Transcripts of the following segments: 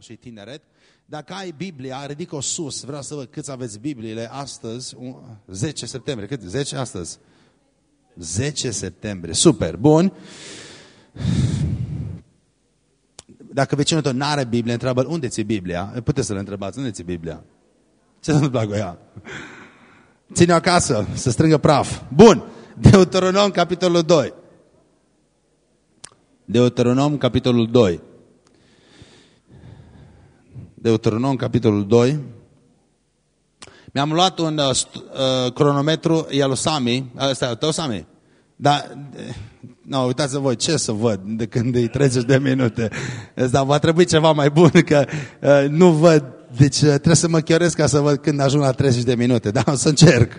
și tineret. Dacă ai Biblia, ridic-o sus. Vreau să văd câți aveți Bibliile astăzi. 10 septembrie. Cât? 10 astăzi? 10 septembrie. Super. Bun. Dacă vecinul tău nu are Biblie, întreabă unde ți Biblia? Puteți să le întrebați, unde ți Biblia? Ce se întâmplă cu ea? Ține-o acasă, să strângă praf. Bun. Deuteronom, capitolul 2. Deuteronom, capitolul 2. Deuteronom, capitolul 2. Mi-am luat un uh, uh, cronometru, e al Sami, ăsta e al tău, Sami? Dar, nu, uitați-vă voi, ce să văd de când e 30 de minute? Dar va trebui ceva mai bun, că uh, nu văd, deci uh, trebuie să mă chioresc ca să văd când ajung la 30 de minute, dar o să încerc.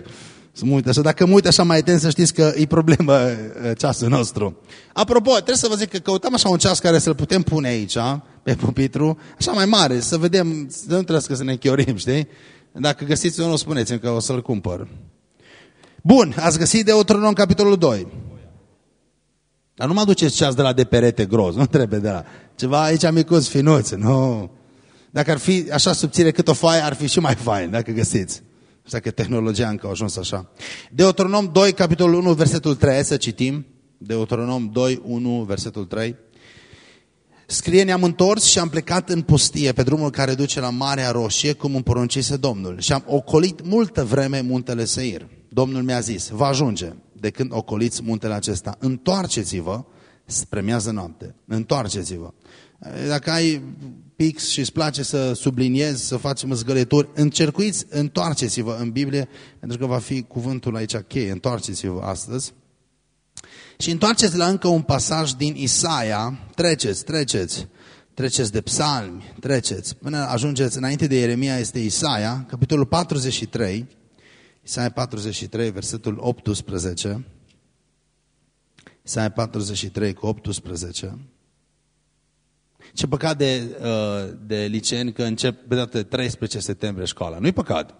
Să mă uit așa. Dacă mă uit așa mai atent, să știți că e problemă uh, ceasul nostru. Apropo, trebuie să vă zic că căutăm așa un ceas care să-l putem pune aici, pe pupitru, așa mai mare, să vedem, să nu trebuie să ne chiorim, știi? Dacă găsiți unul, spuneți-mi că o să-l cumpăr. Bun, ați găsit Deuteronom capitolul 2. Dar nu mă aduceți ceas de la de perete gros, nu trebuie de la... Ceva aici micuț, finuț, nu. Dacă ar fi așa subțire cât o foaie, ar fi și mai fain, dacă găsiți. Așa că tehnologia încă a ajuns așa. Deuteronom 2, capitolul 1, versetul 3, să citim. Deuteronom 2, 1, versetul 3. Scrie, ne-am întors și am plecat în pustie pe drumul care duce la Marea Roșie, cum îmi poruncise Domnul. Și am ocolit multă vreme muntele Seir. Domnul mi-a zis, va ajunge de când ocoliți muntele acesta. Întoarceți-vă spre miază noapte. Întoarceți-vă. Dacă ai pix și îți place să subliniezi, să faci măzgăleturi, încercuiți, întoarceți-vă în Biblie, pentru că va fi cuvântul aici cheie, întoarceți-vă astăzi. Și întoarceți la încă un pasaj din Isaia, treceți, treceți, treceți de psalmi, treceți, până ajungeți înainte de Ieremia este Isaia, capitolul 43, Isaia 43, versetul 18. Isaia 43 cu 18. Ce păcat de, uh, de liceeni că încep pe data de 13 septembrie școala. Nu-i păcat.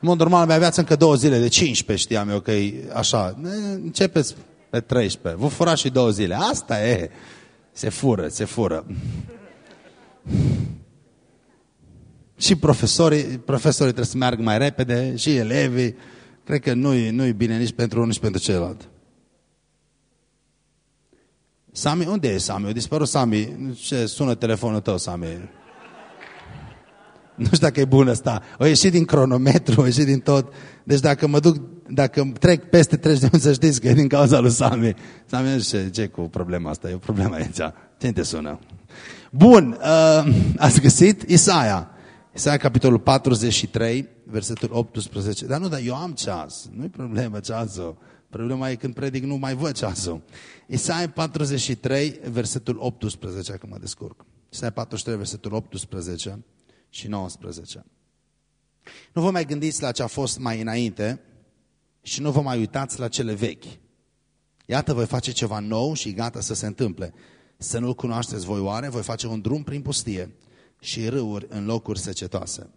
În mod normal, mai aveați încă două zile de 15, știam eu că e așa. Începeți pe 13. Vă furați și două zile. Asta e. Se fură, se fură. Și profesorii, profesorii trebuie să meargă mai repede, și elevii. Cred că nu-i nu, bine nici pentru unul, nici pentru celălalt. Sami, unde e Sami? A dispărut Sami. Ce sună telefonul tău, Sami? Nu știu dacă e bun ăsta. O ieșit din cronometru, o ieșit din tot. Deci dacă mă duc, dacă trec peste 30 de minute, să știți că e din cauza lui Sami. Sami nu știu ce cu problema asta. E o problemă aici. Ce te sună? Bun, uh, ați găsit Isaia. Isaia, capitolul 43, versetul 18. Dar nu, dar eu am ceas. Nu-i problemă ceasul. Problema e când predic nu mai văd ceasul. Isaia 43, versetul 18, acum mă descurc. Isaia 43, versetul 18 și 19. Nu vă mai gândiți la ce a fost mai înainte și nu vă mai uitați la cele vechi. Iată, voi face ceva nou și gata să se întâmple. Să nu-L cunoașteți voi oare, voi face un drum prin pustie și râuri în locuri secetoase.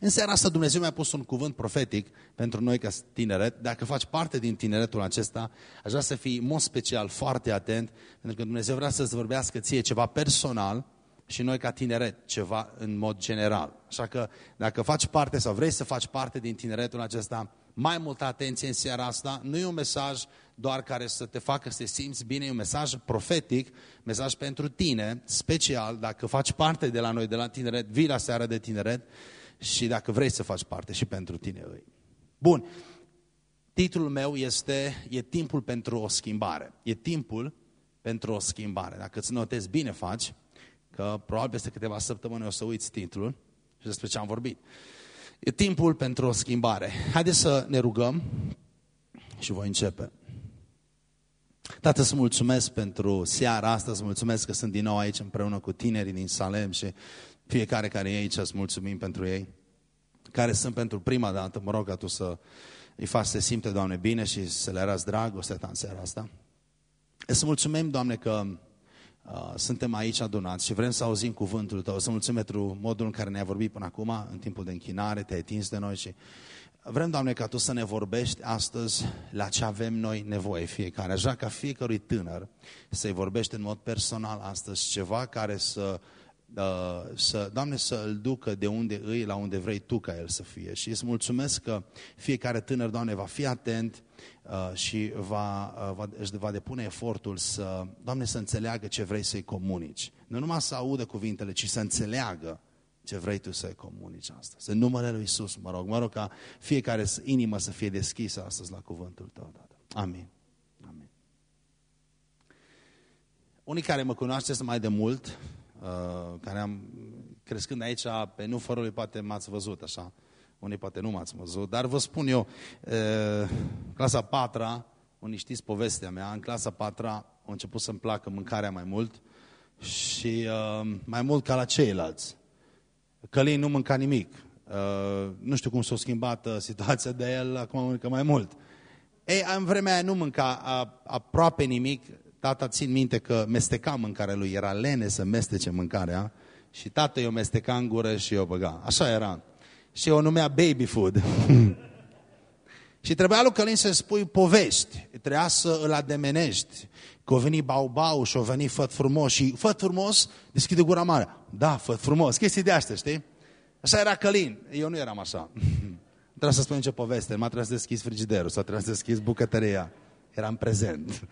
În seara asta Dumnezeu mi-a pus un cuvânt profetic pentru noi ca tineret. Dacă faci parte din tineretul acesta, aș vrea să fii în mod special foarte atent, pentru că Dumnezeu vrea să-ți vorbească ție ceva personal și noi ca tineret ceva în mod general. Așa că dacă faci parte sau vrei să faci parte din tineretul acesta, mai multă atenție în seara asta. Nu e un mesaj doar care să te facă să te simți bine, e un mesaj profetic, mesaj pentru tine, special, dacă faci parte de la noi, de la tineret, vii la seara de tineret și dacă vrei să faci parte și pentru tine. Bun, titlul meu este E timpul pentru o schimbare. E timpul pentru o schimbare. Dacă îți notezi bine faci, că probabil peste câteva săptămâni o să uiți titlul și despre ce am vorbit. E timpul pentru o schimbare. Haideți să ne rugăm și voi începe. Tată, să mulțumesc pentru seara asta, să mulțumesc că sunt din nou aici împreună cu tinerii din Salem și fiecare care e aici, să mulțumim pentru ei. Care sunt pentru prima dată, mă rog ca Tu să îi faci să se simte, Doamne, bine și să le arăți dragostea Ta în seara asta. Să mulțumim, Doamne, că uh, suntem aici adunați și vrem să auzim cuvântul Tău. Să mulțumim pentru modul în care ne-ai vorbit până acum, în timpul de închinare, te-ai atins de noi și Vrem, Doamne, ca Tu să ne vorbești astăzi la ce avem noi nevoie fiecare. Așa ca fiecărui tânăr să-i vorbești în mod personal astăzi ceva care să uh, să, Doamne, să îl ducă de unde îi la unde vrei Tu ca el să fie. Și îți mulțumesc că fiecare tânăr, Doamne, va fi atent uh, și va, uh, va, își va depune efortul să, Doamne, să înțeleagă ce vrei să-i comunici. Nu numai să audă cuvintele, ci să înțeleagă ce vrei tu să-i comunici astăzi. În numele Lui Iisus, mă rog, mă rog ca fiecare inimă să fie deschisă astăzi la cuvântul Tău, Tată. Amin. Amin. Unii care mă cunoașteți mai de mult, uh, care am, crescând aici, pe nu fărului, poate m-ați văzut așa, unii poate nu m-ați văzut, dar vă spun eu, uh, clasa patra, unii știți povestea mea, în clasa patra a început să-mi placă mâncarea mai mult și uh, mai mult ca la ceilalți. Călin nu mânca nimic. Uh, nu știu cum s-a schimbat uh, situația de el, acum mănâncă mai mult. Ei, în vremea aia nu mânca uh, aproape nimic. Tata țin minte că mesteca mâncarea lui, era lene să mestece mâncarea și tata eu mesteca în gură și eu băga. Așa era. Și o numea baby food. și trebuia lui Călin să spui povești. Trebuia să îl ademenești. Că a venit bau-bau și a venit făt frumos și făt frumos deschide gura mare. Da, făt frumos. Chestii de astea, știi? Așa era Călin. Eu nu eram așa. Trebuie să spun nicio poveste. Nu trebuie să deschis frigiderul sau trebuie să deschis bucătăria. Eram prezent.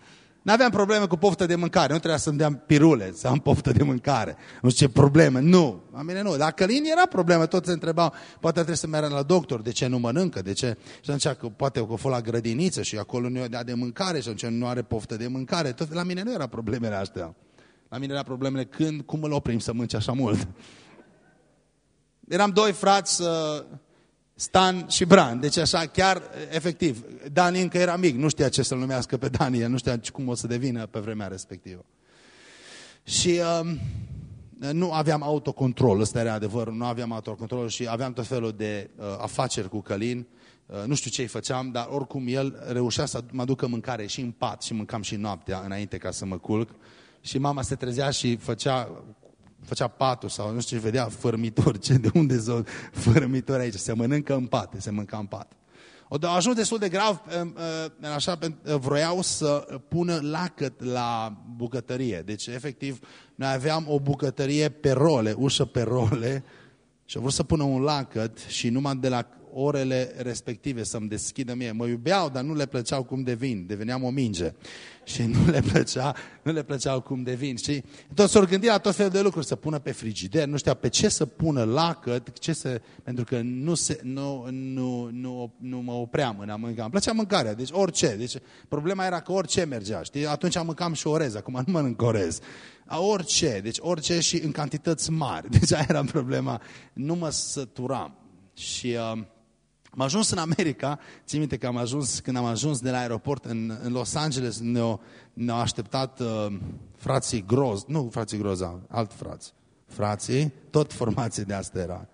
Nu aveam probleme cu poftă de mâncare. Nu trebuia să-mi dea pirule, să am poftă de mâncare. Nu știu ce probleme. Nu. La mine nu. Dar Călin era problemă. Tot se întrebau. Poate trebuie să meargă la doctor. De ce nu mănâncă? De ce? Și atunci că poate că a fost la grădiniță și acolo nu i dea de mâncare și atunci nu are poftă de mâncare. Tot, la mine nu era problemele astea. La mine era problemele când, cum îl oprim să mânce așa mult. Eram doi frați, uh, Stan și Bran. Deci așa, chiar, efectiv, Dani încă era mic, nu știa ce să-l numească pe Dani, nu știa cum o să devină pe vremea respectivă. Și uh, nu aveam autocontrol, ăsta era adevărul, nu aveam autocontrol și aveam tot felul de uh, afaceri cu Călin. Uh, nu știu ce îi făceam, dar oricum el reușea să mă ducă mâncare și în pat și mâncam și noaptea înainte ca să mă culc. Și mama se trezea și făcea făcea patul sau nu știu ce vedea, fărmitor, ce, de unde sunt fărmitori aici, se mănâncă în pat, se mânca în pat. O a ajuns destul de grav, așa, vroiau să pună lacăt la bucătărie. Deci, efectiv, noi aveam o bucătărie pe role, ușă pe role, și au vrut să pună un lacăt și numai de la orele respective să-mi deschidă mie. Mă iubeau, dar nu le plăceau cum devin. Deveneam o minge. Și nu le, plăcea, nu le plăceau cum devin. Și tot s-au gândit la tot felul de lucruri. Să pună pe frigider, nu știa pe ce să pună lacăt, ce să, pentru că nu, se, nu, nu, nu, nu mă opream în a mânca. Îmi plăcea mâncarea, deci orice. Deci, problema era că orice mergea. Știi? Atunci mâncam și orez, acum nu mănânc orez. A orice, deci orice și în cantități mari. Deci aia era problema. Nu mă săturam. Și... Uh, am ajuns în America, țin minte că am ajuns, când am ajuns de la aeroport în, în Los Angeles, ne-au ne așteptat uh, frații Groz, nu frații Groza, alt frați. Frații, tot formație de asta era.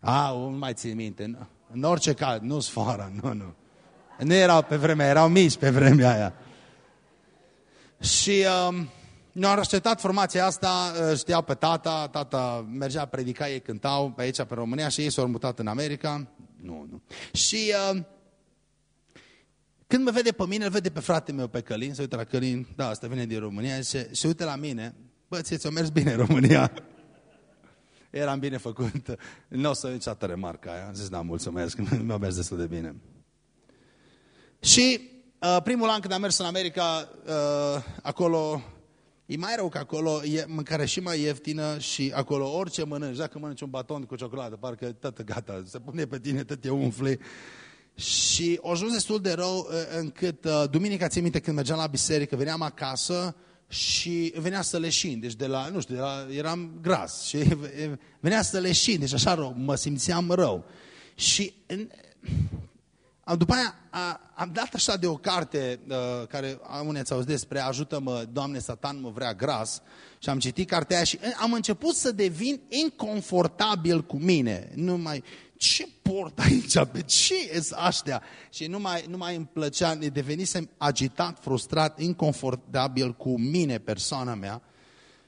A, nu mai țin minte. În orice caz, nu sfara, nu, nu. Nu erau pe vremea, erau mici pe vremea aia. Și uh, ne-au așteptat formația asta, uh, știau pe tata, tata mergea, predica, ei cântau pe aici, pe România și ei s-au mutat în America nu, nu. Și uh, când mă vede pe mine, îl vede pe frate meu, pe Călin, se uită la Călin, da, asta vine din România, și se uită la mine, bă, ție ți-o mers bine în România. Eram bine făcut. Nu o să niciodată remarca aia. Am zis, da, mulțumesc, mi-a mers destul de bine. Și uh, primul an când am mers în America, uh, acolo E mai rău că acolo e mâncare și mai ieftină și acolo orice mănânci, dacă mănânci un baton cu ciocolată, parcă tot gata, se pune pe tine, tot e umfli. Și a ajuns destul de rău uh, încât uh, duminica, țin minte, când mergeam la biserică, veneam acasă și venea să leșin, deci de la, nu știu, de la, eram gras și venea să leșin, deci așa rău, mă simțeam rău. Și după aia am dat așa de o carte uh, care unii ați auzit despre Ajută-mă, Doamne, Satan mă vrea gras și am citit cartea aia și am început să devin inconfortabil cu mine. Nu mai, ce port aici, pe ce e aștia? Și nu mai, nu mai îmi plăcea, devenisem agitat, frustrat, inconfortabil cu mine, persoana mea.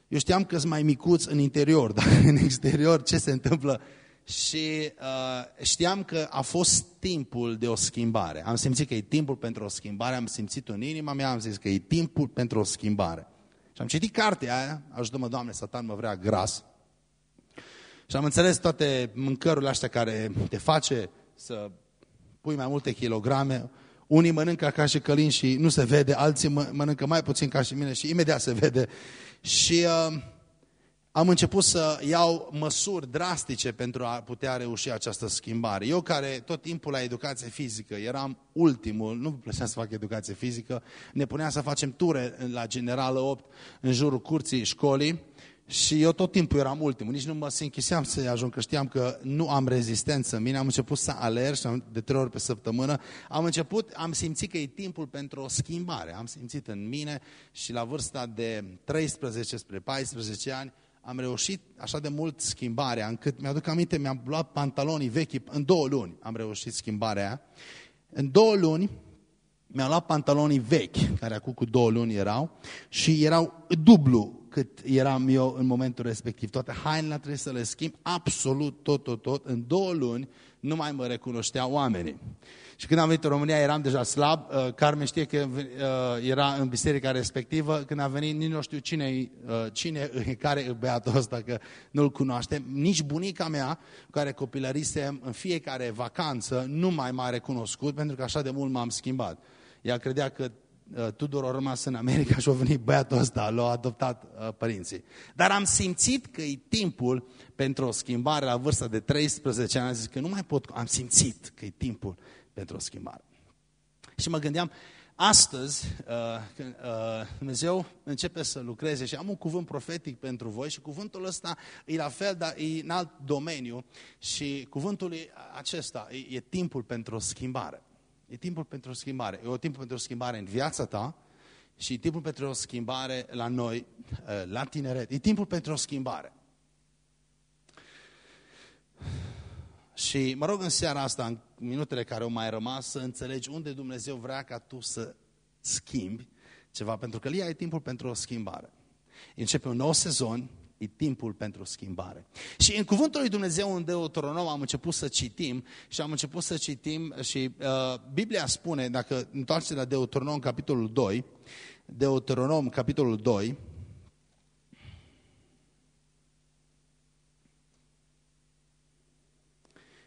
Eu știam că sunt mai micuț în interior, dar în exterior ce se întâmplă și uh, știam că a fost timpul de o schimbare. Am simțit că e timpul pentru o schimbare, am simțit în inima mea, am zis că e timpul pentru o schimbare. Și am citit cartea aia, ajută-mă Doamne, Satan mă vrea gras. Și am înțeles toate mâncărurile astea care te face să pui mai multe kilograme. Unii mănâncă ca și călin și nu se vede, alții mănâncă mai puțin ca și mine și imediat se vede. Și uh, am început să iau măsuri drastice pentru a putea reuși această schimbare. Eu care tot timpul la educație fizică eram ultimul, nu plăcea să fac educație fizică, ne punea să facem ture la Generală 8 în jurul curții școlii și eu tot timpul eram ultimul, nici nu mă închiseam să ajung, că știam că nu am rezistență în mine, am început să alerg de trei ori pe săptămână, am început, am simțit că e timpul pentru o schimbare, am simțit în mine și la vârsta de 13 spre 14 ani, am reușit așa de mult schimbarea, încât mi-aduc aminte, mi-am luat pantalonii vechi, în două luni am reușit schimbarea aia. În două luni mi-am luat pantalonii vechi, care acum cu două luni erau, și erau dublu cât eram eu în momentul respectiv. Toate hainele trebuie să le schimb, absolut tot, tot, tot. În două luni nu mai mă recunoșteau oamenii. Și când am venit în România eram deja slab. Uh, Carmen știe că uh, era în biserica respectivă. Când a venit, nici nu știu cine, uh, cine care e băiatul ăsta, că nu-l cunoaște. Nici bunica mea, care copilărisem în fiecare vacanță, nu mai m-a recunoscut, pentru că așa de mult m-am schimbat. Ea credea că Tudor a rămas în America și a venit băiatul ăsta, l-a adoptat părinții. Dar am simțit că e timpul pentru o schimbare la vârsta de 13 ani. Am zis că nu mai pot, am simțit că e timpul pentru o schimbare. Și mă gândeam, astăzi uh, uh, Dumnezeu începe să lucreze și am un cuvânt profetic pentru voi și cuvântul ăsta e la fel, dar e în alt domeniu și cuvântul e acesta, e, e timpul pentru o schimbare. E timpul pentru o schimbare. E o timpul pentru o schimbare în viața ta și e timpul pentru o schimbare la noi, uh, la tineret. E timpul pentru o schimbare. Și mă rog în seara asta, în minutele care au mai rămas, să înțelegi unde Dumnezeu vrea ca tu să schimbi ceva, pentru că ea e timpul pentru o schimbare. Începe un nou sezon, e timpul pentru schimbare. Și în cuvântul lui Dumnezeu în Deuteronom am început să citim și am început să citim și uh, Biblia spune, dacă întoarceți la Deuteronom capitolul 2, Deuteronom capitolul 2,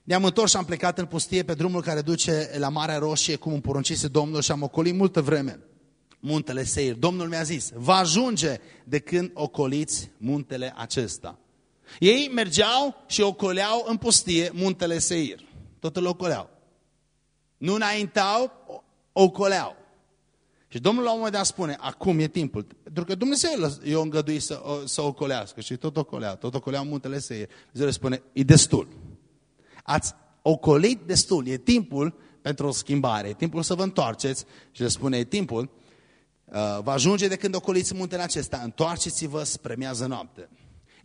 Ne-am întors și am plecat în pustie pe drumul care duce la Marea Roșie, cum îmi poruncise Domnul și am ocolit multă vreme muntele Seir. Domnul mi-a zis, va ajunge de când ocoliți muntele acesta. Ei mergeau și ocoleau în pustie muntele Seir. Tot îl ocoleau. Nu înaintau, ocoleau. Și Domnul la un moment dat spune, acum e timpul. Pentru că Dumnezeu i-a îngăduit să, să ocolească și tot ocolea, tot ocolea muntele Seir. Dumnezeu le spune, e destul. Ați ocolit destul, e timpul pentru o schimbare, e timpul să vă întoarceți. Și le spune, e timpul, uh, va ajunge de când ocoliți muntele acesta, întoarceți-vă spre miază noapte.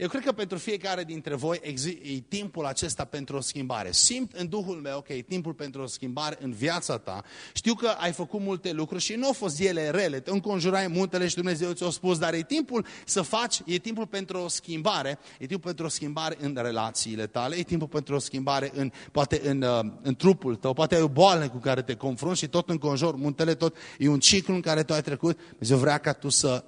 Eu cred că pentru fiecare dintre voi e timpul acesta pentru o schimbare. Simt în Duhul meu că e timpul pentru o schimbare în viața ta. Știu că ai făcut multe lucruri și nu au fost ele rele. Te înconjurai muntele și Dumnezeu ți-a spus, dar e timpul să faci, e timpul pentru o schimbare. E timpul pentru o schimbare în relațiile tale, e timpul pentru o schimbare în, poate în, uh, în trupul tău, poate ai o boală cu care te confrunți și tot înconjur muntele, tot e un ciclu în care tu ai trecut. Dumnezeu vrea ca tu să,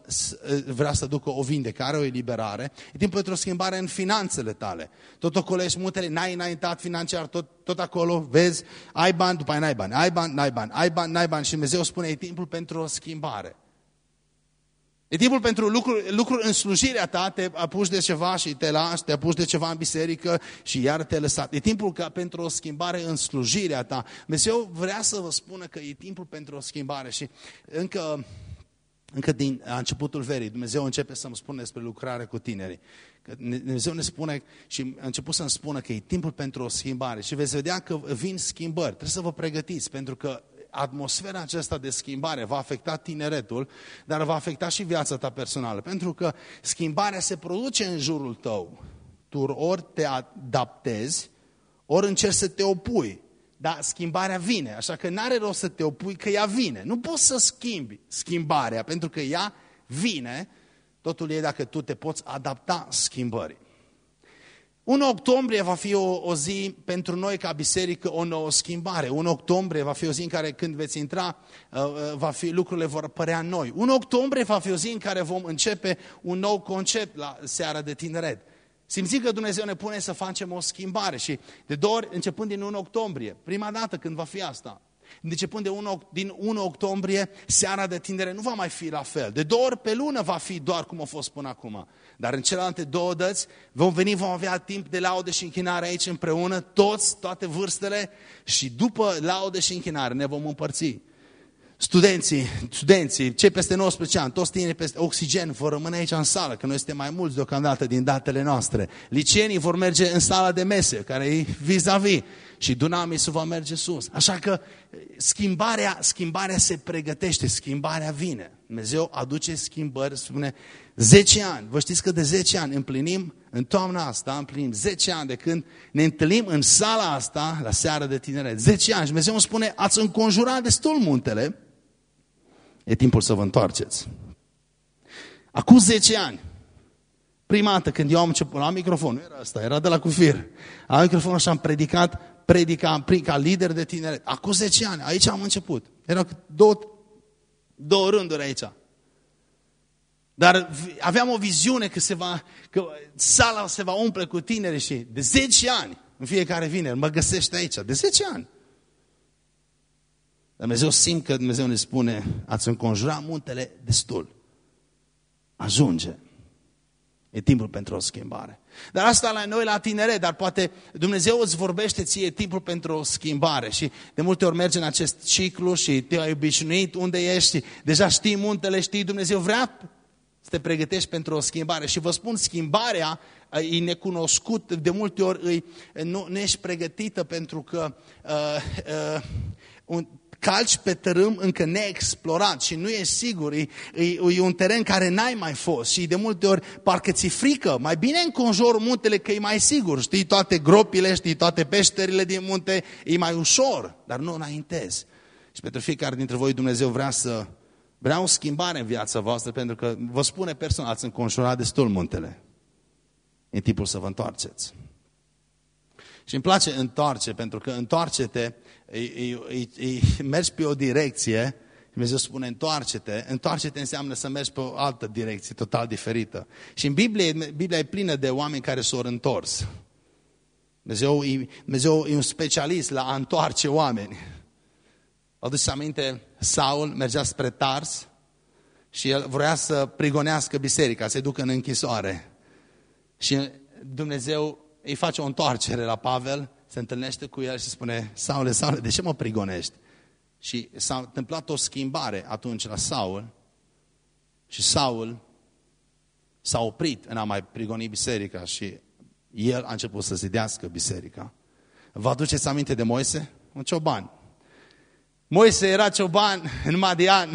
vrea să ducă o vindecare, o eliberare. E timpul pentru o schimbare în finanțele tale. Tot ocolești mutele, n-ai înaintat financiar, tot, tot acolo, vezi, ai bani, după aia n-ai bani, ai bani, n-ai bani, ai bani, n-ai bani și Dumnezeu spune, e timpul pentru o schimbare. E timpul pentru lucruri, lucruri în slujirea ta, te apuci de ceva și te lași, te apuci de ceva în biserică și iar te lăsat. E timpul ca pentru o schimbare în slujirea ta. Dumnezeu vrea să vă spună că e timpul pentru o schimbare și încă încă din începutul verii, Dumnezeu începe să-mi spună despre lucrare cu tinerii. Că Dumnezeu ne spune și a început să-mi spună că e timpul pentru o schimbare și veți vedea că vin schimbări. Trebuie să vă pregătiți pentru că atmosfera aceasta de schimbare va afecta tineretul, dar va afecta și viața ta personală. Pentru că schimbarea se produce în jurul tău. Tu ori te adaptezi, ori încerci să te opui. Dar schimbarea vine, așa că n-are rost să te opui că ea vine. Nu poți să schimbi schimbarea, pentru că ea vine, totul e dacă tu te poți adapta schimbării. 1 octombrie va fi o, o zi pentru noi ca biserică o nouă schimbare. 1 octombrie va fi o zi în care când veți intra, uh, uh, va fi, lucrurile vor părea noi. 1 octombrie va fi o zi în care vom începe un nou concept la seara de tineret. Simți că Dumnezeu ne pune să facem o schimbare și de două ori, începând din 1 octombrie, prima dată când va fi asta, începând de 1, din 1 octombrie, seara de tindere nu va mai fi la fel. De două ori pe lună va fi doar cum a fost până acum. Dar în celelalte două dăți vom veni, vom avea timp de laudă și închinare aici împreună, toți, toate vârstele și după laudă și închinare ne vom împărți studenții, studenții, cei peste 19 ani, toți tinerii peste oxigen vor rămâne aici în sală, că noi suntem mai mulți deocamdată din datele noastre. Licenii vor merge în sala de mese, care e vis-a-vis, -vis, și Dunamisul va merge sus. Așa că schimbarea, schimbarea se pregătește, schimbarea vine. Dumnezeu aduce schimbări, spune 10 ani. Vă știți că de 10 ani împlinim, în toamna asta împlinim 10 ani de când ne întâlnim în sala asta, la seara de tineret. 10 ani. Și Dumnezeu îmi spune, ați înconjurat destul muntele, E timpul să vă întoarceți. Acum 10 ani, prima dată când eu am început, la microfon, nu era asta, era de la cufir. Am microfon și am predicat, predica ca lider de tineret. Acum 10 ani, aici am început. Erau două, două rânduri aici. Dar aveam o viziune că, se va, că sala se va umple cu tineri și de 10 ani, în fiecare vineri, mă găsește aici. De 10 ani. Dumnezeu simt că Dumnezeu ne spune, ați înconjurat muntele destul. Ajunge. E timpul pentru o schimbare. Dar asta la noi la tinere, dar poate Dumnezeu îți vorbește ție timpul pentru o schimbare și de multe ori mergi în acest ciclu și te-ai obișnuit unde ești, deja știi muntele, știi, Dumnezeu vrea să te pregătești pentru o schimbare. Și vă spun, schimbarea e necunoscut, de multe ori e, nu, nu ești pregătită pentru că uh, uh, un, calci pe tărâm încă neexplorat și nu e sigur, e, e, e un teren care n-ai mai fost și de multe ori parcă ți frică, mai bine înconjor muntele că e mai sigur, știi toate gropile, știi toate peșterile din munte, e mai ușor, dar nu înaintezi. Și pentru fiecare dintre voi Dumnezeu vrea să vrea o schimbare în viața voastră, pentru că vă spune personal, ați înconjurat destul muntele. E timpul să vă întoarceți. Și îmi place întoarce, pentru că întoarce-te mergi pe o direcție, Dumnezeu spune întoarce-te, întoarce-te înseamnă să mergi pe o altă direcție total diferită. Și în Biblie, Biblia e plină de oameni care s-au întors. Dumnezeu, Dumnezeu e un specialist la a întoarce oameni. Vă aduceți aminte, Saul mergea spre Tars și el vrea să prigonească biserica, să-i ducă în închisoare. Și Dumnezeu îi face o întoarcere la Pavel se întâlnește cu el și spune, Saule, Saule, de ce mă prigonești? Și s-a întâmplat o schimbare atunci la Saul și Saul s-a oprit în a mai prigoni biserica și el a început să zidească biserica. Vă aduceți aminte de Moise? Un cioban. Moise era cioban în Madian.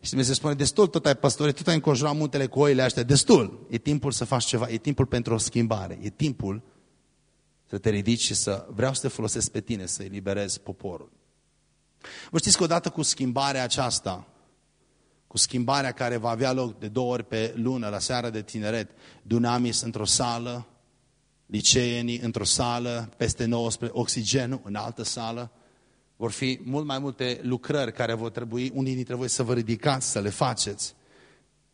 Și Dumnezeu spune, destul tot ai păstorit, tot ai înconjurat muntele cu oile astea, destul. E timpul să faci ceva, e timpul pentru o schimbare, e timpul să te ridici și să vreau să te folosesc pe tine, să eliberezi poporul. Vă știți că odată cu schimbarea aceasta, cu schimbarea care va avea loc de două ori pe lună, la seara de tineret, Dunamis într-o sală, liceenii într-o sală, peste 19, oxigenul în altă sală, vor fi mult mai multe lucrări care vor trebui, unii dintre voi să vă ridicați, să le faceți.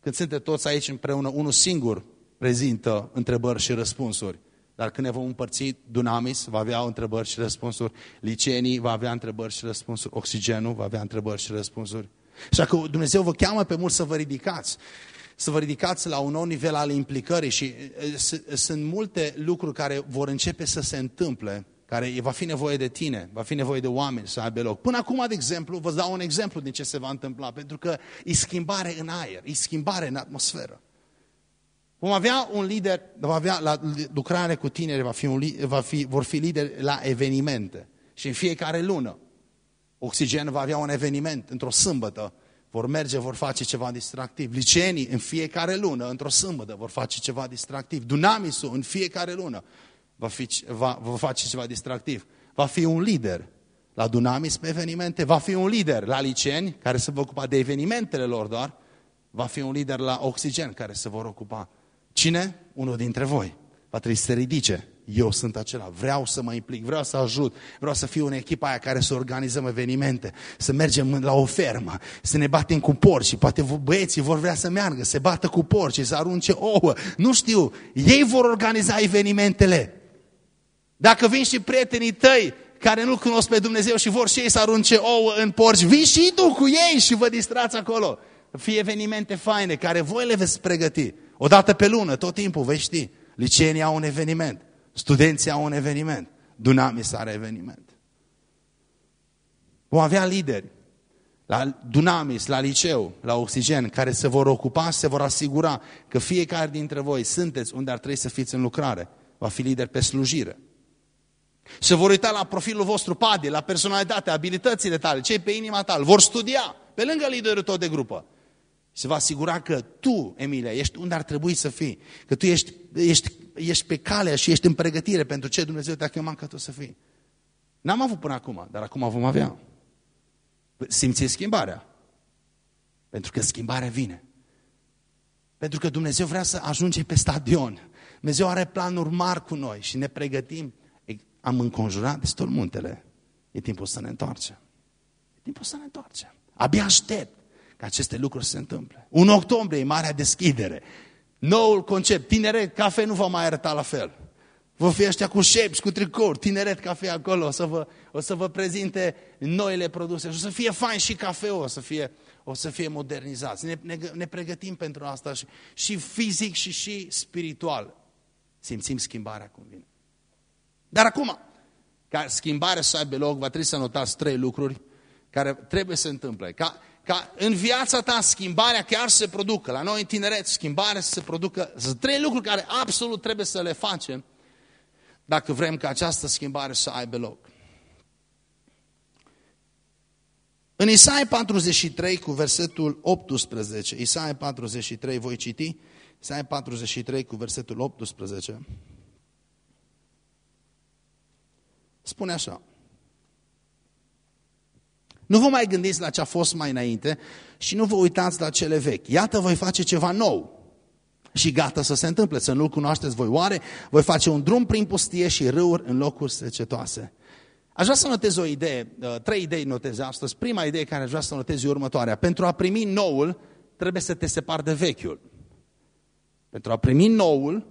Când sunteți toți aici împreună, unul singur prezintă întrebări și răspunsuri. Dar când ne vom împărți, Dunamis va avea întrebări și răspunsuri, licenii va avea întrebări și răspunsuri, oxigenul va avea întrebări și răspunsuri. Așa că Dumnezeu vă cheamă pe mulți să vă ridicați, să vă ridicați la un nou nivel al implicării și sunt multe lucruri care vor începe să se întâmple, care va fi nevoie de tine, va fi nevoie de oameni să aibă loc. Până acum, de exemplu, vă dau un exemplu din ce se va întâmpla, pentru că e schimbare în aer, e schimbare în atmosferă. Vom avea un lider, va avea la lucrare cu tineri, va fi un, va fi, vor fi lideri la evenimente. Și în fiecare lună, Oxigen va avea un eveniment într-o sâmbătă. Vor merge, vor face ceva distractiv. Licenii în fiecare lună, într-o sâmbătă, vor face ceva distractiv. Dunamisul în fiecare lună va, fi, va, va face ceva distractiv. Va fi un lider la Dunamis pe evenimente, va fi un lider la liceni, care se va ocupa de evenimentele lor doar, va fi un lider la Oxigen, care se vor ocupa Cine? Unul dintre voi. Va trebui să se ridice. eu sunt acela, vreau să mă implic, vreau să ajut, vreau să fiu în echipa aia care să organizăm evenimente, să mergem la o fermă, să ne batem cu porci, poate băieții vor vrea să meargă, să bată cu porci, să arunce ouă, nu știu, ei vor organiza evenimentele. Dacă vin și prietenii tăi care nu cunosc pe Dumnezeu și vor și ei să arunce ouă în porci, vii și tu cu ei și vă distrați acolo. Fie evenimente faine care voi le veți pregăti. O dată pe lună, tot timpul, vei ști. Liceenii au un eveniment, studenții au un eveniment, Dunamis are eveniment. Vom avea lideri la Dunamis, la liceu, la Oxigen, care se vor ocupa și se vor asigura că fiecare dintre voi sunteți unde ar trebui să fiți în lucrare. Va fi lider pe slujire. Se vor uita la profilul vostru pade, la personalitatea, abilitățile tale, cei pe inima ta, vor studia, pe lângă liderul tău de grupă. Se va asigura că tu, Emilia, ești unde ar trebui să fii. Că tu ești, ești, ești pe calea și ești în pregătire pentru ce Dumnezeu te-a chemat ca tu să fii. N-am avut până acum, dar acum vom avea. Simțiți schimbarea. Pentru că schimbarea vine. Pentru că Dumnezeu vrea să ajungem pe stadion. Dumnezeu are planuri mari cu noi și ne pregătim. Am înconjurat destul muntele. E timpul să ne întoarcem. E timpul să ne întoarcem. Abia aștept ca aceste lucruri să se întâmple. Un octombrie e marea deschidere. Noul concept, tineret, cafe nu va mai arăta la fel. Vă fi ăștia cu șepți, cu tricouri, tineret cafe acolo, o să vă, o să vă prezinte noile produse. Și o să fie fain și cafeu, o să fie, o să fie modernizați. Ne, ne, ne pregătim pentru asta și, și fizic și și spiritual. Simțim schimbarea cum vine. Dar acum, ca schimbarea să aibă loc, va trebui să notați trei lucruri care trebuie să se întâmple. Ca, ca în viața ta schimbarea chiar să se producă. La noi în tineret schimbarea să se producă. Sunt trei lucruri care absolut trebuie să le facem dacă vrem ca această schimbare să aibă loc. În Isaia 43 cu versetul 18, Isaia 43, voi citi, Isaia 43 cu versetul 18, spune așa, nu vă mai gândiți la ce a fost mai înainte și nu vă uitați la cele vechi. Iată, voi face ceva nou. Și gata să se întâmple, să nu-L cunoașteți voi oare, voi face un drum prin pustie și râuri în locuri secetoase. Aș vrea să notez o idee, uh, trei idei notez astăzi. Prima idee care aș vrea să notez e următoarea. Pentru a primi noul, trebuie să te separi de vechiul. Pentru a primi noul,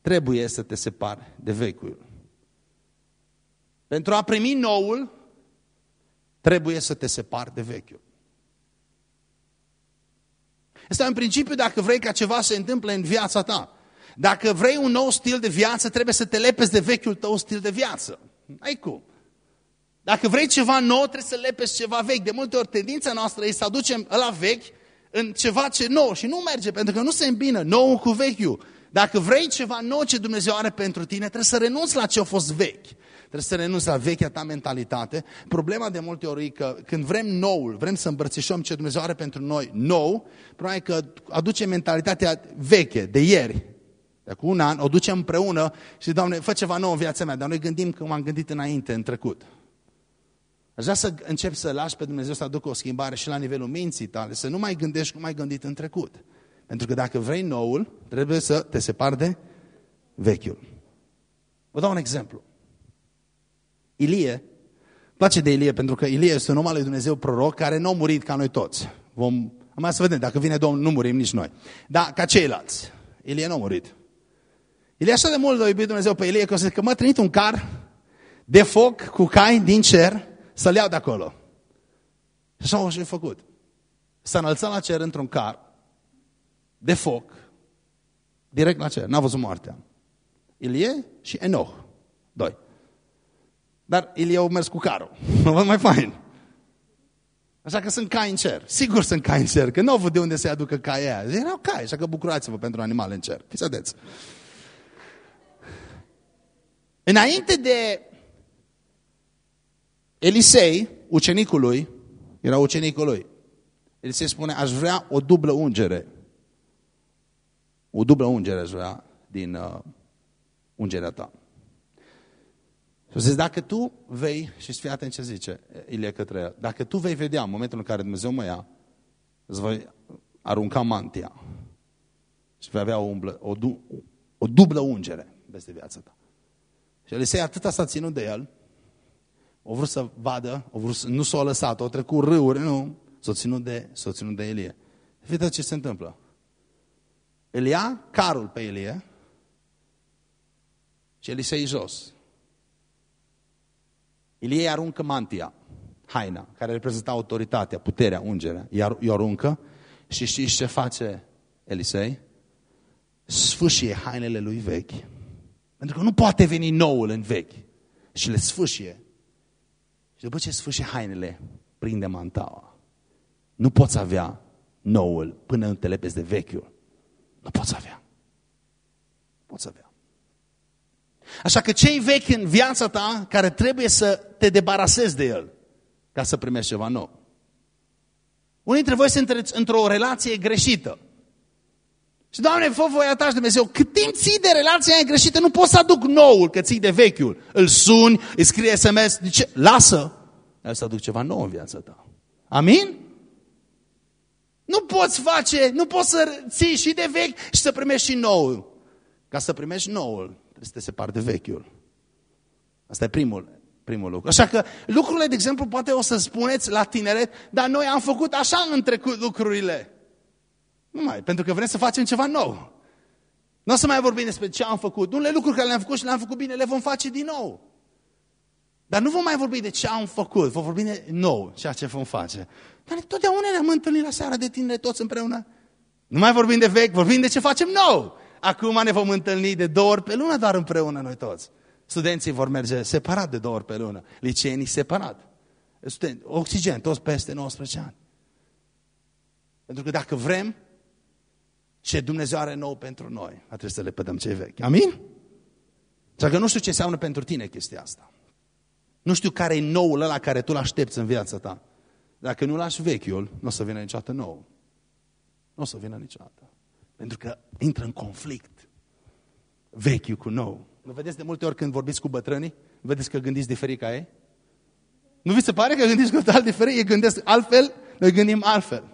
trebuie să te separi de vechiul. Pentru a primi noul, trebuie să te separi de vechiul. Este un principiu dacă vrei ca ceva să se întâmple în viața ta. Dacă vrei un nou stil de viață, trebuie să te lepezi de vechiul tău stil de viață. Ai cum. Dacă vrei ceva nou, trebuie să lepezi ceva vechi. De multe ori, tendința noastră este să aducem la vechi în ceva ce nou și nu merge, pentru că nu se îmbină nou cu vechiul. Dacă vrei ceva nou ce Dumnezeu are pentru tine, trebuie să renunți la ce a fost vechi. Trebuie să renunți la vechea ta mentalitate. Problema de multe ori e că când vrem noul, vrem să îmbrățișăm ce Dumnezeu are pentru noi nou, problema e că aduce mentalitatea veche, de ieri. De cu un an, o ducem împreună și, Doamne, fă ceva nou în viața mea, dar noi gândim că m-am gândit înainte, în trecut. Aș vrea să încep să lași pe Dumnezeu să aducă o schimbare și la nivelul minții tale, să nu mai gândești cum ai gândit în trecut. Pentru că dacă vrei noul, trebuie să te separi de vechiul. Vă dau un exemplu. Ilie, place de Ilie pentru că Ilie este un om al lui Dumnezeu proroc care nu a murit ca noi toți. Vom, mai să vedem, dacă vine Domnul, nu murim nici noi. Dar ca ceilalți, Ilie nu a murit. Ilie așa de mult a iubit Dumnezeu pe Ilie că, că m-a trimit un car de foc cu cai din cer să-l iau de acolo. Și așa și făcut. S-a înălțat la cer într-un car de foc, direct la cer. N-a văzut moartea. Ilie și Enoch. Doi. Dar Ilie a mers cu carul. Mă văd mai fain. Așa că sunt cai în cer. Sigur sunt cai în cer, că nu au avut de unde să-i aducă cai aia. Erau cai, așa că bucurați-vă pentru animale în cer. Fiți adeți. Înainte de Elisei, ucenicul lui, era ucenicul lui, Elisei spune, aș vrea o dublă ungere. O dublă ungere aș vrea din uh, ungerea ta. Și zice, dacă tu vei, și fii atent ce zice Ilie către el, dacă tu vei vedea în momentul în care Dumnezeu mă ia, îți voi arunca mantia și vei avea o, umblă, o, du, o dublă ungere peste viața ta. Și Elisei atâta s-a ținut de el, o vrut să vadă, o vrut să, nu s-a lăsat, o trecut râuri, nu, s-a ținut de, s-a ținut de Elie. Vedeți ce se întâmplă. Îl ia carul pe Elie și Elisei jos. Elie aruncă mantia, haina, care reprezenta autoritatea, puterea, ungerea. Iar o aruncă și știți ce face Elisei? Sfâșie hainele lui vechi. Pentru că nu poate veni noul în vechi. Și le sfâșie. Și după ce sfâșie hainele, prinde mantaua. Nu poți avea noul până nu te lepezi de vechiul. Nu poți avea. Poți avea. Așa că cei vechi în viața ta care trebuie să te debarasezi de el ca să primești ceva nou. Unii dintre voi sunteți într-o relație greșită. Și, Doamne, fă voia ta și Dumnezeu, cât timp ții de relația aia greșită, nu poți să aduc noul, că ții de vechiul. Îl suni, îi scrie SMS, zice, lasă, el să aduc ceva nou în viața ta. Amin? Nu poți face, nu poți să ții și de vechi și să primești și noul. Ca să primești noul, trebuie să te separi de vechiul. Asta e primul, primul lucru. Așa că lucrurile, de exemplu, poate o să spuneți la tineret, dar noi am făcut așa în trecut lucrurile. Nu mai, pentru că vrem să facem ceva nou. Nu o să mai vorbim despre ce am făcut. Unele lucruri care le-am făcut și le-am făcut bine, le vom face din nou. Dar nu vom mai vorbi de ce am făcut, vom vorbi de nou, ceea ce vom face. Dar totdeauna ne-am întâlnit la seara de tine toți împreună. Nu mai vorbim de vechi, vorbim de ce facem nou. Acum ne vom întâlni de două ori pe lună doar împreună noi toți. Studenții vor merge separat de două ori pe lună, liceenii separat. Studenți, oxigen, toți peste 19 ani. Pentru că dacă vrem, ce Dumnezeu are nou pentru noi, trebuie să le pădăm cei vechi. Amin? Așa că nu știu ce înseamnă pentru tine chestia asta. Nu știu care e noul ăla care tu l-aștepți în viața ta. Dacă nu lași vechiul, nu o să vină niciodată nou. Nu o să vină niciodată. Pentru că intră în conflict vechiul cu nou. Nu vedeți de multe ori când vorbiți cu bătrânii? Vedeți că gândiți diferit ca ei? Nu vi se pare că gândiți cu total diferit? Ei gândesc altfel, noi gândim altfel.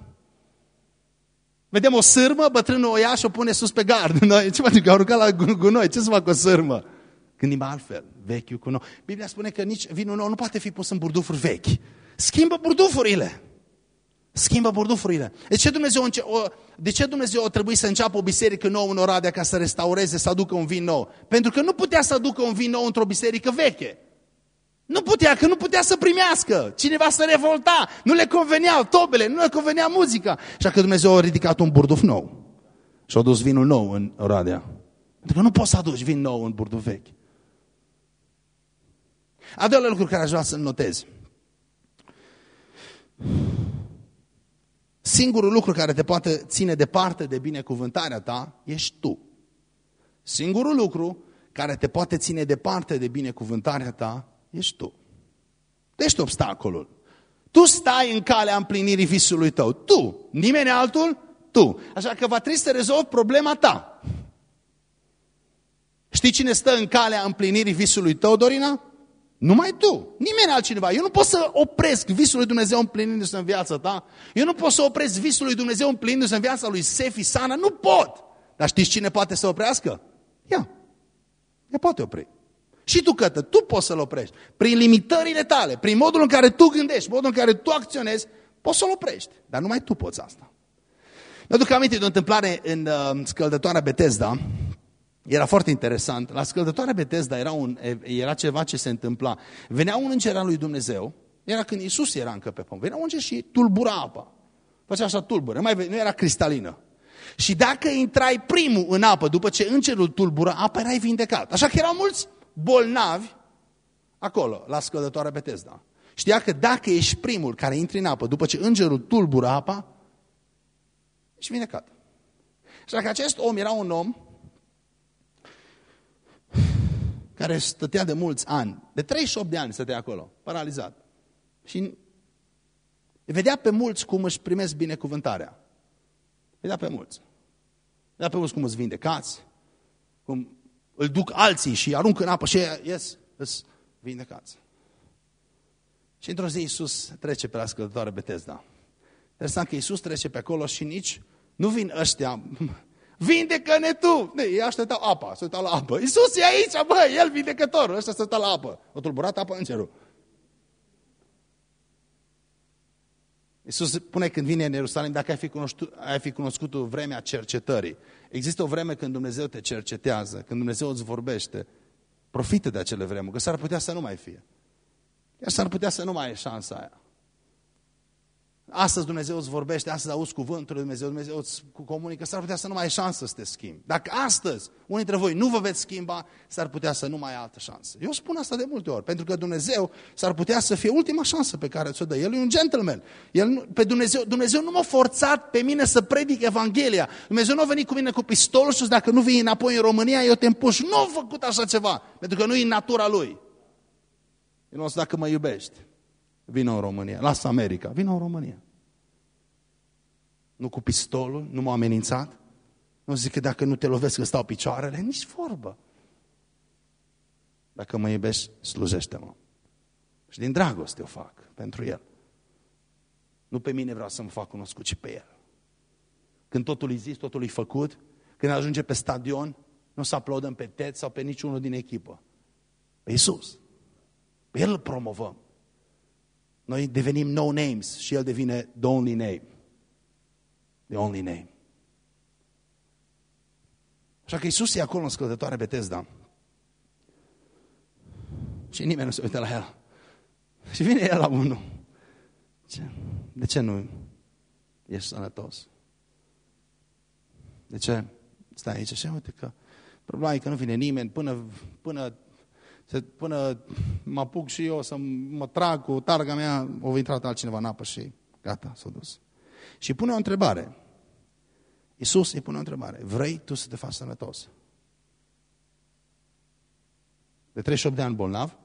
Vedem o sârmă, bătrânul o ia și o pune sus pe gard. Noi, ce facem? Că au rugat la gunoi. Ce să fac cu o sârmă? Gândim altfel, vechiul cu nou. Biblia spune că nici vinul nou nu poate fi pus în burdufuri vechi. Schimbă burdufurile. Schimbă burdufurile. De ce Dumnezeu, de ce Dumnezeu a trebuit să înceapă o biserică nouă în Oradea ca să restaureze, să aducă un vin nou? Pentru că nu putea să aducă un vin nou într-o biserică veche. Nu putea, că nu putea să primească. Cineva să revolta. Nu le conveneau tobele, nu le convenea muzica. Așa că Dumnezeu a ridicat un burduf nou. Și a dus vinul nou în Oradea. Pentru că nu poți să aduci vin nou în burduf vechi. A doilea lucru care aș vrea să-l notezi. Singurul lucru care te poate ține departe de binecuvântarea ta ești tu. Singurul lucru care te poate ține departe de binecuvântarea ta ești tu. Tu ești obstacolul. Tu stai în calea împlinirii visului tău. Tu. Nimeni altul, tu. Așa că va trebui să rezolvi problema ta. Știi cine stă în calea împlinirii visului tău, Dorina? Numai tu, nimeni altcineva. Eu nu pot să opresc visul lui Dumnezeu împlinindu-se în viața ta. Eu nu pot să opresc visul lui Dumnezeu împlinindu-se în viața lui Sefi, Sana. Nu pot. Dar știți cine poate să oprească? Ea. Ea poate opri. Și tu, cătă, tu poți să-l oprești. Prin limitările tale, prin modul în care tu gândești, modul în care tu acționezi, poți să-l oprești. Dar numai tu poți asta. Mă duc aminte de o întâmplare în uh, scăldătoarea Betesda. Era foarte interesant. La scăldătoarea Betesda era, un, era ceva ce se întâmpla. Venea un înger al lui Dumnezeu, era când Isus era încă pe pământ. Venea un înger și tulbura apa. Făcea așa tulbură, mai, nu era cristalină. Și dacă intrai primul în apă, după ce îngerul tulbura apa, erai vindecat. Așa că erau mulți bolnavi acolo, la scăldătoarea Betesda. Știa că dacă ești primul care intri în apă, după ce îngerul tulbură apa, ești vindecat. Așa că acest om era un om care stătea de mulți ani, de 38 de ani stătea acolo, paralizat. Și vedea pe mulți cum își primesc binecuvântarea. Vedea pe mulți. Vedea pe mulți cum îți vindecați, cum îl duc alții și aruncă în apă și ies, îți vindecați. Și într-o zi Iisus trece pe la scăldătoare Betesda. Interesant că Iisus trece pe acolo și nici nu vin ăștia Vindecă-ne tu! Ne, ei așteptau apa, se uitau la apă. Iisus e aici, bă, el vindecătorul, ăsta se uitau la apă. O tulburat apă în cerul. Iisus spune când vine în Ierusalim, dacă ai fi, cunoscut, ai fi cunoscut o vreme a cercetării. Există o vreme când Dumnezeu te cercetează, când Dumnezeu îți vorbește. Profită de acele vremuri, că s-ar putea să nu mai fie. Iar s-ar putea să nu mai e șansa aia. Astăzi Dumnezeu îți vorbește, astăzi auzi cuvântul lui Dumnezeu, Dumnezeu îți comunică, s-ar putea să nu mai ai șansă să te schimbi. Dacă astăzi unii dintre voi nu vă veți schimba, s-ar putea să nu mai ai altă șansă. Eu spun asta de multe ori, pentru că Dumnezeu s-ar putea să fie ultima șansă pe care ți-o dă. El e un gentleman. El nu, pe Dumnezeu, Dumnezeu nu m-a forțat pe mine să predic Evanghelia. Dumnezeu nu a venit cu mine cu pistolul și dacă nu vii înapoi în România, eu te împuș. Nu a făcut așa ceva, pentru că nu e natura lui. El nu dacă mă iubești. Vino în România. Lasă America. Vino în România. Nu cu pistolul, nu m-a amenințat. Nu zic că dacă nu te lovesc că stau picioarele, nici vorbă. Dacă mă iubești, slujește-mă. Și din dragoste o fac pentru el. Nu pe mine vreau să mă fac cunoscut, ci pe el. Când totul e zis, totul e făcut, când ajunge pe stadion, nu să aplaudăm pe Ted sau pe niciunul din echipă. Pe Iisus. Pe El îl promovăm. Noi devenim no names și El devine the only name. The only name. Așa că Iisus e acolo în scăldătoare Betesda. Și nimeni nu se uită la el. Și vine el la unul. Ce? De ce nu ești sănătos? De ce stai aici? Și uite că problema e că nu vine nimeni până, până până mă apuc și eu să mă trag cu targa mea, o intrat altcineva în apă și gata, s-a dus. Și pune o întrebare. Iisus îi pune o întrebare. Vrei tu să te faci sănătos? De 38 de ani bolnav?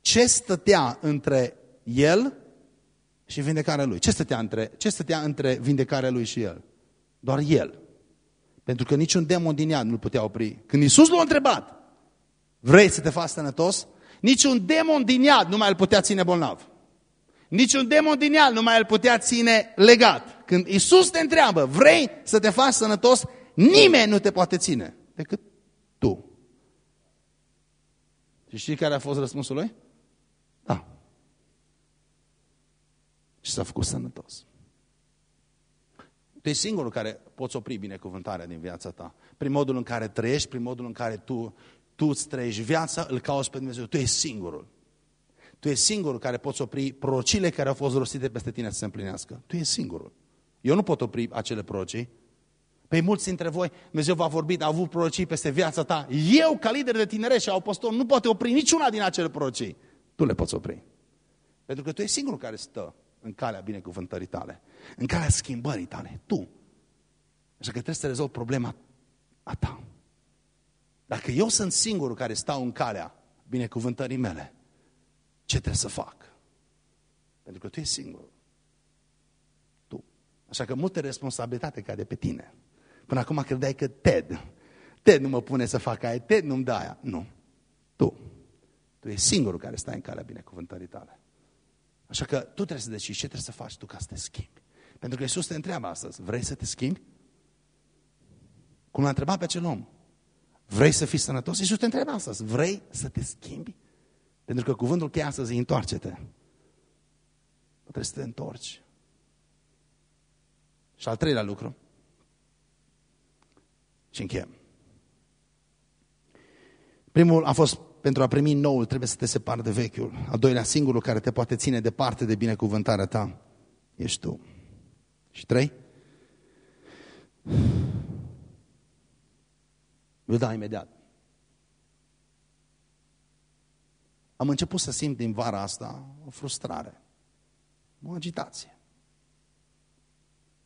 Ce stătea între el și vindecarea lui? Ce stătea între, ce stătea între vindecarea lui și el? Doar el. Pentru că niciun demon din ea nu putea opri. Când Iisus l-a întrebat, Vrei să te faci sănătos? Niciun demon din iad nu mai îl putea ține bolnav. Niciun demon din iad nu mai îl putea ține legat. Când Isus te întreabă, vrei să te faci sănătos? Nimeni nu te poate ține decât tu. Și știi care a fost răspunsul lui? Da. Și s-a făcut sănătos. Tu ești singurul care poți opri binecuvântarea din viața ta. Prin modul în care trăiești, prin modul în care tu tu îți trăiești viața, îl cauți pe Dumnezeu. Tu ești singurul. Tu ești singurul care poți opri prorocile care au fost rostite peste tine să se împlinească. Tu ești singurul. Eu nu pot opri acele prorocii. Pe mulți dintre voi, Dumnezeu v-a vorbit, a avut prorocii peste viața ta. Eu, ca lider de tineret și apostol, nu pot opri niciuna din acele prorocii. Tu le poți opri. Pentru că tu ești singurul care stă în calea binecuvântării tale, în calea schimbării tale. Tu. Așa că trebuie să rezolvi problema a ta. Dacă eu sunt singurul care stau în calea binecuvântării mele, ce trebuie să fac? Pentru că tu ești singur. Tu. Așa că multe responsabilitate cade pe tine. Până acum credeai că Ted, Ted nu mă pune să fac aia, Ted nu-mi dă aia. Nu. Tu. Tu ești singurul care stai în calea binecuvântării tale. Așa că tu trebuie să decizi ce trebuie să faci tu ca să te schimbi. Pentru că Iisus te întreabă astăzi, vrei să te schimbi? Cum l-a întrebat pe acel om. Vrei să fii sănătos? Iisus te întreabă astăzi. Vrei să te schimbi? Pentru că cuvântul cheia astăzi e întoarce-te. Trebuie să te întorci. Și al treilea lucru. Și încheiem. Primul a fost pentru a primi noul, trebuie să te separi de vechiul. Al doilea, singurul care te poate ține departe de binecuvântarea ta, ești tu. Și trei, Îl dau imediat. Am început să simt din vara asta o frustrare, o agitație.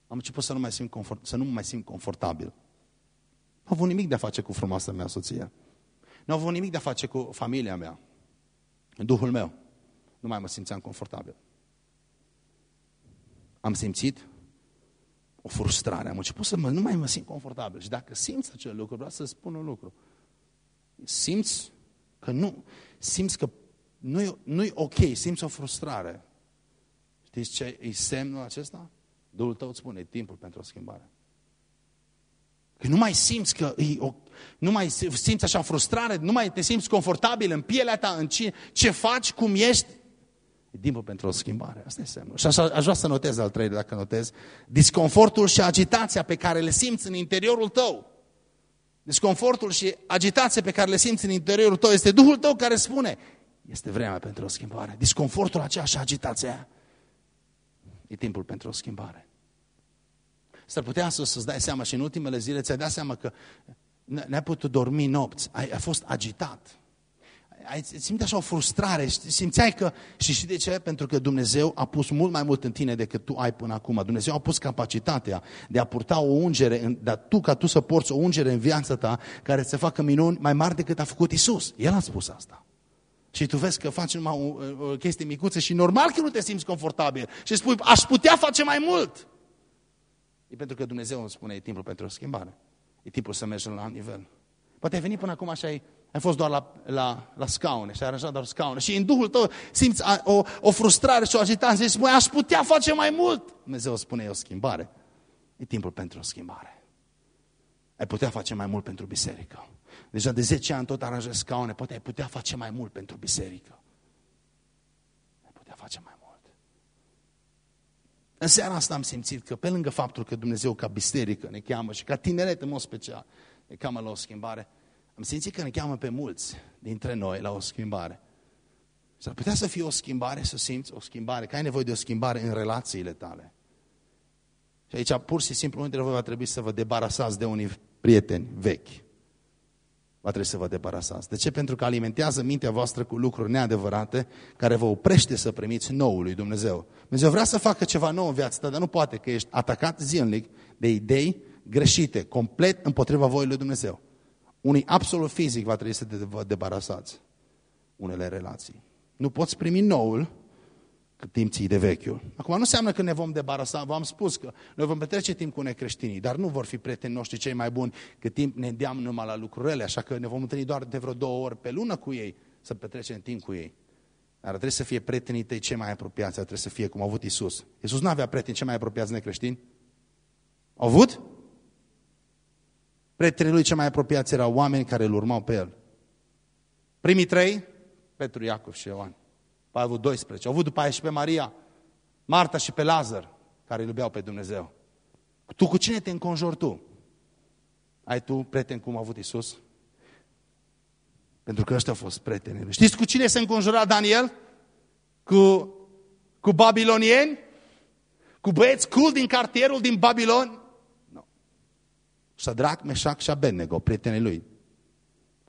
Am început să nu mai simt, confort, să nu mai simt confortabil. Nu a avut nimic de a face cu frumoasa mea soție. Nu a avut nimic de a face cu familia mea. În Duhul meu. Nu mai mă simțeam confortabil. Am simțit o frustrare. Am început să mă, nu mai mă simt confortabil. Și dacă simți acel lucru, vreau să spun un lucru. Simți că nu, simți că nu e, nu e ok, simți o frustrare. Știți ce e semnul acesta? Duhul tău îți spune, e timpul pentru o schimbare. Că nu mai simți că e o, nu mai simți așa frustrare, nu mai te simți confortabil în pielea ta, în ce, ce faci, cum ești. E timpul pentru o schimbare. Asta e semnul. Și așa, aș vrea să notez al treilea, dacă notez. Disconfortul și agitația pe care le simți în interiorul tău. Disconfortul și agitația pe care le simți în interiorul tău este Duhul tău care spune este vremea pentru o schimbare. Disconfortul acela și agitația e timpul pentru o schimbare. S-ar putea să, să-ți dai seama și în ultimele zile ți-ai dat seama că n-ai putut dormi nopți, ai, ai fost agitat. Ai simțit așa o frustrare, simțeai că, și știi de ce? Pentru că Dumnezeu a pus mult mai mult în tine decât tu ai până acum. Dumnezeu a pus capacitatea de a purta o ungere, dar tu ca tu să porți o ungere în viața ta care să facă minuni mai mari decât a făcut Isus. El a spus asta. Și tu vezi că faci numai o, o chestie micuță și normal că nu te simți confortabil. Și spui, aș putea face mai mult. E pentru că Dumnezeu îmi spune, e timpul pentru o schimbare. E timpul să mergem la nivel. Poate ai venit până acum și ai, ai fost doar la, la, la scaune și ai aranjat doar scaune. Și în Duhul tău simți o, o frustrare și o agitație și spui, aș putea face mai mult. Dumnezeu spune, e o schimbare. E timpul pentru o schimbare. Ai putea face mai mult pentru biserică. Deja de 10 ani tot aranjezi scaune, poate ai putea face mai mult pentru biserică. Ai putea face mai mult. În seara asta am simțit că pe lângă faptul că Dumnezeu ca biserică ne cheamă și ca tineret în mod special ne cheamă la o schimbare, am simțit că ne cheamă pe mulți dintre noi la o schimbare. S-ar putea să fie o schimbare, să simți o schimbare, că ai nevoie de o schimbare în relațiile tale. Și aici pur și simplu unul dintre voi va trebui să vă debarasați de unii prieteni vechi va trebui să vă deparasați. De ce? Pentru că alimentează mintea voastră cu lucruri neadevărate care vă oprește să primiți noul lui Dumnezeu. Dumnezeu vrea să facă ceva nou în viața ta, dar nu poate, că ești atacat zilnic de idei greșite, complet împotriva voii lui Dumnezeu. Unii absolut fizic va trebui să vă debarasați unele relații. Nu poți primi noul cât timp ții de vechiul. Acum nu înseamnă că ne vom debarasa, v-am spus că noi vom petrece timp cu necreștinii, dar nu vor fi prietenii noștri cei mai buni cât timp ne deam numai la lucrurile, așa că ne vom întâlni doar de vreo două ori pe lună cu ei, să petrecem timp cu ei. Dar trebuie să fie prietenii tăi cei mai apropiați, trebuie să fie cum a avut Isus. Isus nu avea prieteni cei mai apropiați necreștini? Au avut? Prietenii lui cei mai apropiați erau oameni care îl urmau pe el. Primii trei, Petru, Iacov și Ioan. Au avut 12. Au avut după aia și pe Maria, Marta și pe Lazar, care îl iubeau pe Dumnezeu. Tu cu cine te înconjori tu? Ai tu prieten cum a avut Isus? Pentru că ăștia au fost prietenii Știți cu cine se înconjura Daniel? Cu, cu babilonieni? Cu băieți cool din cartierul din Babilon? Nu. Sadrach, Meșac și Abednego, prietenii lui,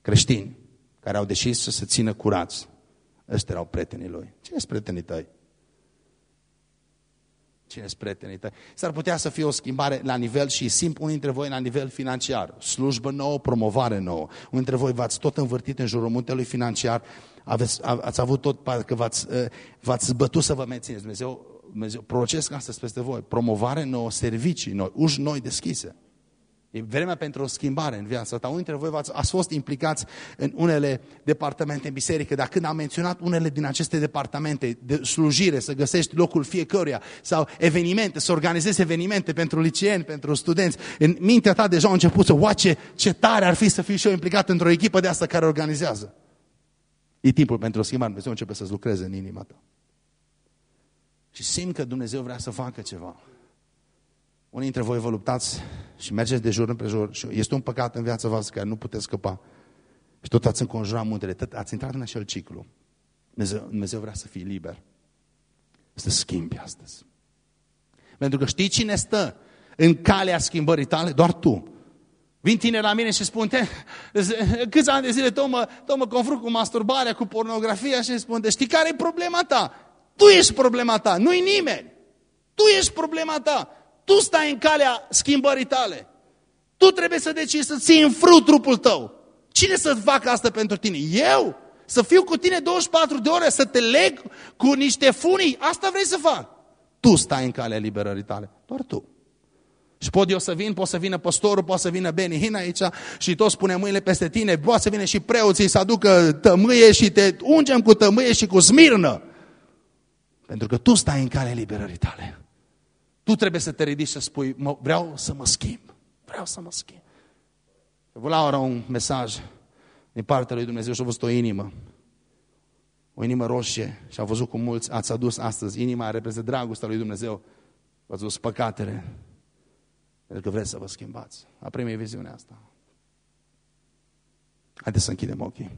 creștini, care au decis să se țină curați. Ăștia erau prietenii lui. Cine sunt prietenii tăi? Cine sunt prietenii tăi? S-ar putea să fie o schimbare la nivel și simplu unii dintre voi la nivel financiar. Slujbă nouă, promovare nouă. Unii dintre voi v-ați tot învârtit în jurul muntelui financiar, aveți, ați avut tot, că v-ați, ă, v-ați bătut să vă mențineți. Dumnezeu, Dumnezeu procesc astăzi peste voi. Promovare nouă, servicii noi, uși noi deschise. E vremea pentru o schimbare în viața ta. Unii dintre voi ați, ați fost implicați în unele departamente în biserică, dar când am menționat unele din aceste departamente de slujire, să găsești locul fiecăruia, sau evenimente, să organizezi evenimente pentru liceeni, pentru studenți, în mintea ta deja a început să, oa, ce, ce tare ar fi să fiu și eu implicat într-o echipă de asta care organizează. E timpul pentru o schimbare, Dumnezeu începe să-ți lucreze în inima ta. Și simt că Dumnezeu vrea să facă ceva. Unii dintre voi vă luptați și mergeți de jur împrejur și este un păcat în viața voastră care nu puteți scăpa. Și tot ați înconjurat muntele, tot ați intrat în acel ciclu. Dumnezeu, Dumnezeu vrea să fii liber. Să schimbi astăzi. Pentru că știi cine stă în calea schimbării tale? Doar tu. Vin tine la mine și spun, te, câți ani de zile tot mă, tot mă confrunt cu masturbarea, cu pornografia și spun, știi care e problema ta? Tu ești problema ta, nu-i nimeni. Tu ești problema ta. Tu stai în calea schimbării tale. Tu trebuie să decizi să ții în frâu trupul tău. Cine să facă asta pentru tine? Eu? Să fiu cu tine 24 de ore, să te leg cu niște funii? Asta vrei să fac. Tu stai în calea liberării tale. Doar tu. Și pot eu să vin, pot să vină păstorul, poate să vină Beni Hin aici și tot spune mâinile peste tine, poate să vină și preoții să aducă tămâie și te ungem cu tămâie și cu smirnă. Pentru că tu stai în calea liberării tale. Tu trebuie să te ridici să spui, mă, vreau să mă schimb. Vreau să mă schimb. Vă Laura un mesaj din partea lui Dumnezeu și a văzut o inimă. O inimă roșie și a văzut cum mulți ați adus astăzi. Inima reprezintă dragostea lui Dumnezeu. V-ați dus păcatele. Pentru că vreți să vă schimbați. A primit viziunea asta. Haideți să închidem ochii.